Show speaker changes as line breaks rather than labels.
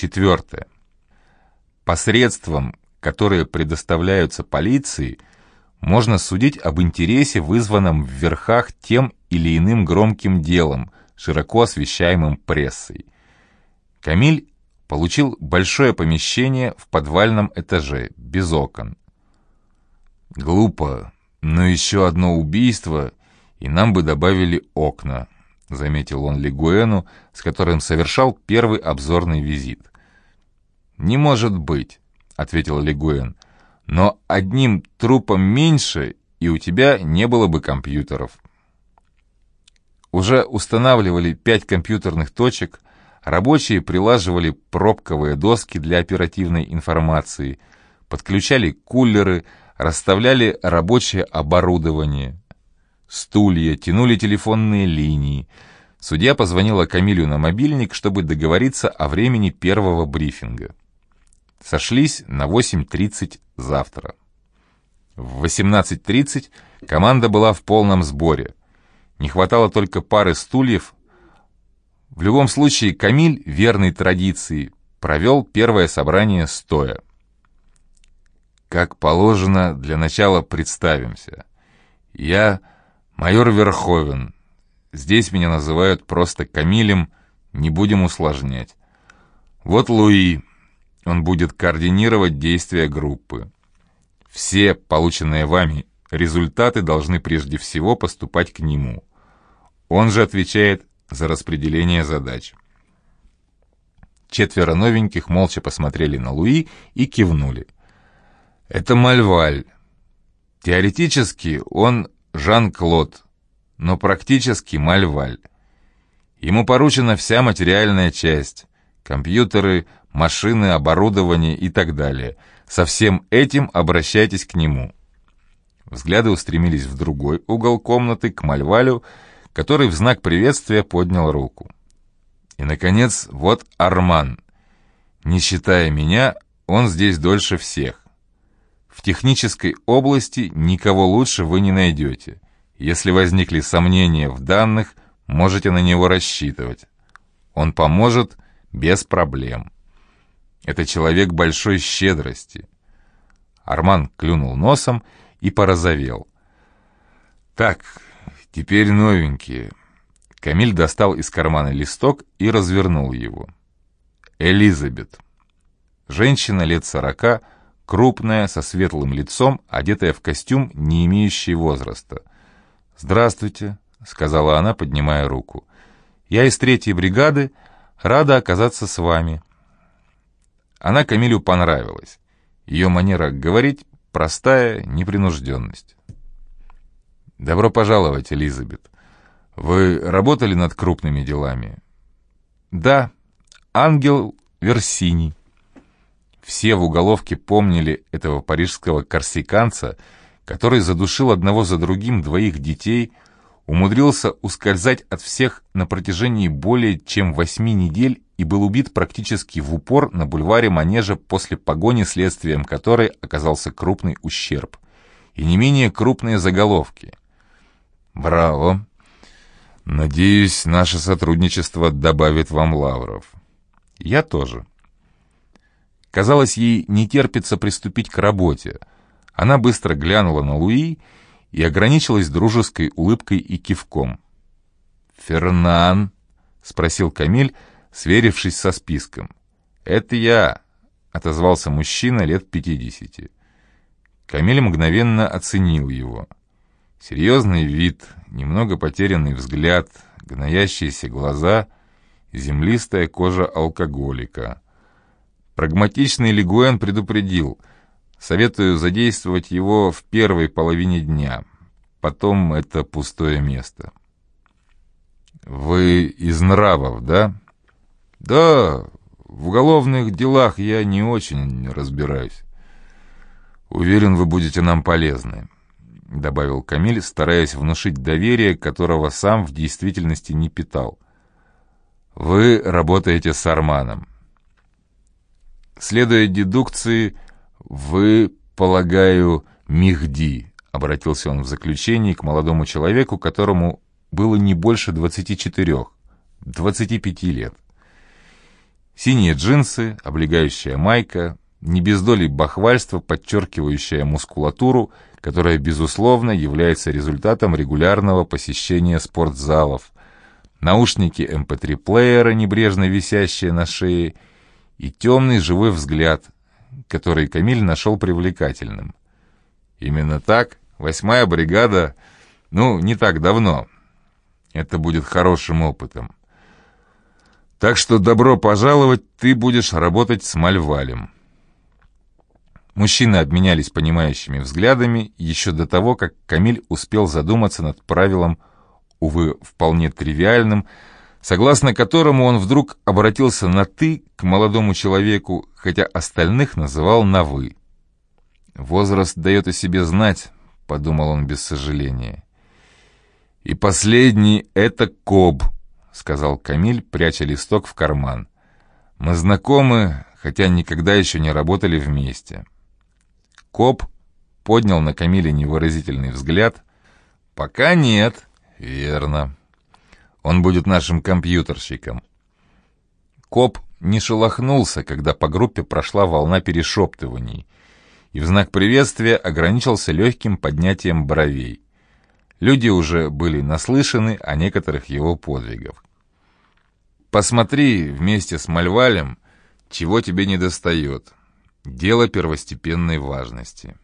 Четвертое. Посредством, которые предоставляются полиции, можно судить об интересе, вызванном в верхах тем или иным громким делом, широко освещаемым прессой. Камиль получил большое помещение в подвальном этаже, без окон. «Глупо, но еще одно убийство, и нам бы добавили окна», заметил он Лигуэну, с которым совершал первый обзорный визит. «Не может быть», — ответил Лигуэн, «но одним трупом меньше, и у тебя не было бы компьютеров». Уже устанавливали пять компьютерных точек, рабочие прилаживали пробковые доски для оперативной информации, подключали кулеры, расставляли рабочее оборудование, стулья, тянули телефонные линии. Судья позвонила Камилю на мобильник, чтобы договориться о времени первого брифинга. Сошлись на 8.30 завтра. В 18.30 команда была в полном сборе. Не хватало только пары стульев. В любом случае, Камиль, верный традиции, провел первое собрание стоя. Как положено, для начала представимся. Я майор Верховен. Здесь меня называют просто Камилем, не будем усложнять. Вот Луи, он будет координировать действия группы. Все полученные вами результаты должны прежде всего поступать к нему. Он же отвечает за распределение задач. Четверо новеньких молча посмотрели на Луи и кивнули. Это Мальваль. Теоретически он Жан-Клод, но практически Мальваль. Ему поручена вся материальная часть, компьютеры, машины, оборудование и так далее. Со всем этим обращайтесь к нему. Взгляды устремились в другой угол комнаты, к Мальвалю, который в знак приветствия поднял руку. И, наконец, вот Арман. Не считая меня, он здесь дольше всех. В технической области никого лучше вы не найдете. Если возникли сомнения в данных, можете на него рассчитывать. Он поможет без проблем. Это человек большой щедрости. Арман клюнул носом и порозовел. Так, теперь новенькие. Камиль достал из кармана листок и развернул его. Элизабет. Женщина лет сорока, крупная, со светлым лицом, одетая в костюм, не имеющий возраста. «Здравствуйте», — сказала она, поднимая руку. «Я из третьей бригады, рада оказаться с вами». Она Камилю понравилась. Ее манера говорить — простая непринужденность. «Добро пожаловать, Элизабет. Вы работали над крупными делами?» «Да, ангел Версини». Все в уголовке помнили этого парижского корсиканца, который задушил одного за другим двоих детей, умудрился ускользать от всех на протяжении более чем восьми недель и был убит практически в упор на бульваре Манежа после погони, следствием которой оказался крупный ущерб. И не менее крупные заголовки. «Браво! Надеюсь, наше сотрудничество добавит вам лавров». «Я тоже». Казалось, ей не терпится приступить к работе. Она быстро глянула на Луи и ограничилась дружеской улыбкой и кивком. «Фернан?» — спросил Камиль, сверившись со списком. «Это я», — отозвался мужчина лет пятидесяти. Камиль мгновенно оценил его. Серьезный вид, немного потерянный взгляд, гноящиеся глаза, землистая кожа алкоголика — Прагматичный Лигуэн предупредил. Советую задействовать его в первой половине дня. Потом это пустое место. «Вы из нравов, да?» «Да, в уголовных делах я не очень разбираюсь. Уверен, вы будете нам полезны», — добавил Камиль, стараясь внушить доверие, которого сам в действительности не питал. «Вы работаете с Арманом. Следуя дедукции, вы, полагаю, Михди, обратился он в заключении к молодому человеку, которому было не больше 24, 25 лет. Синие джинсы, облегающая майка, не без доли бахвальства, подчеркивающая мускулатуру, которая, безусловно, является результатом регулярного посещения спортзалов, наушники MP3-плеера, эм небрежно висящие на шее, и темный живой взгляд, который Камиль нашел привлекательным. Именно так восьмая бригада, ну, не так давно. Это будет хорошим опытом. Так что добро пожаловать, ты будешь работать с Мальвалем. Мужчины обменялись понимающими взглядами еще до того, как Камиль успел задуматься над правилом, увы, вполне тривиальным, согласно которому он вдруг обратился на «ты» к молодому человеку, хотя остальных называл на «вы». «Возраст дает о себе знать», — подумал он без сожаления. «И последний — это Коб», — сказал Камиль, пряча листок в карман. «Мы знакомы, хотя никогда еще не работали вместе». Коб поднял на Камиле невыразительный взгляд. «Пока нет». «Верно. Он будет нашим компьютерщиком». Коп не шелохнулся, когда по группе прошла волна перешептываний, и в знак приветствия ограничился легким поднятием бровей. Люди уже были наслышаны о некоторых его подвигах. «Посмотри вместе с Мальвалем, чего тебе недостает. Дело первостепенной важности».